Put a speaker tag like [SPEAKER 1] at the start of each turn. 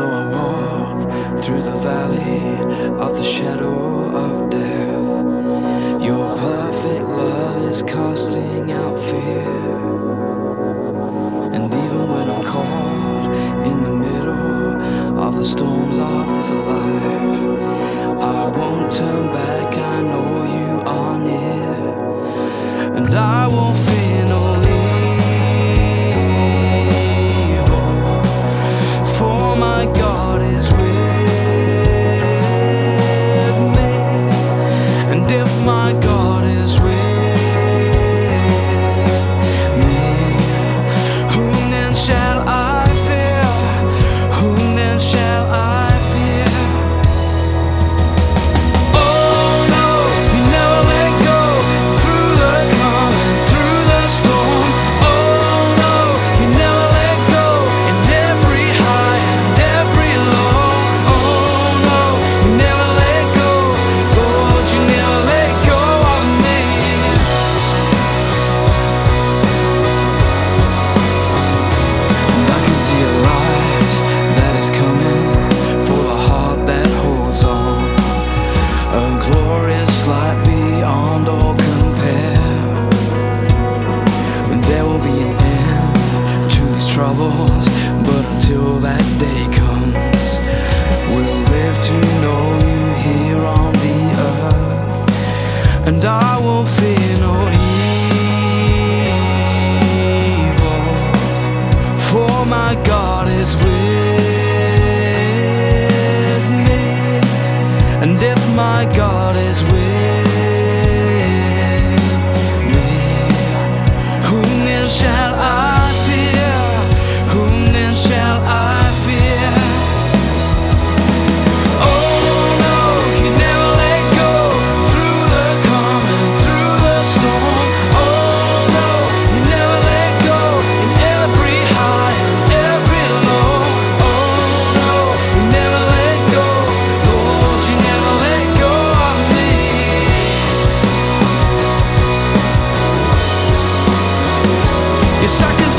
[SPEAKER 1] Though I walk through the valley of the shadow of death, your perfect love is casting out see a light that is coming for the heart that holds on. A glorious light beyond all compare. There will be an end to these troubles, but until that day comes. And if my God is with Cause I can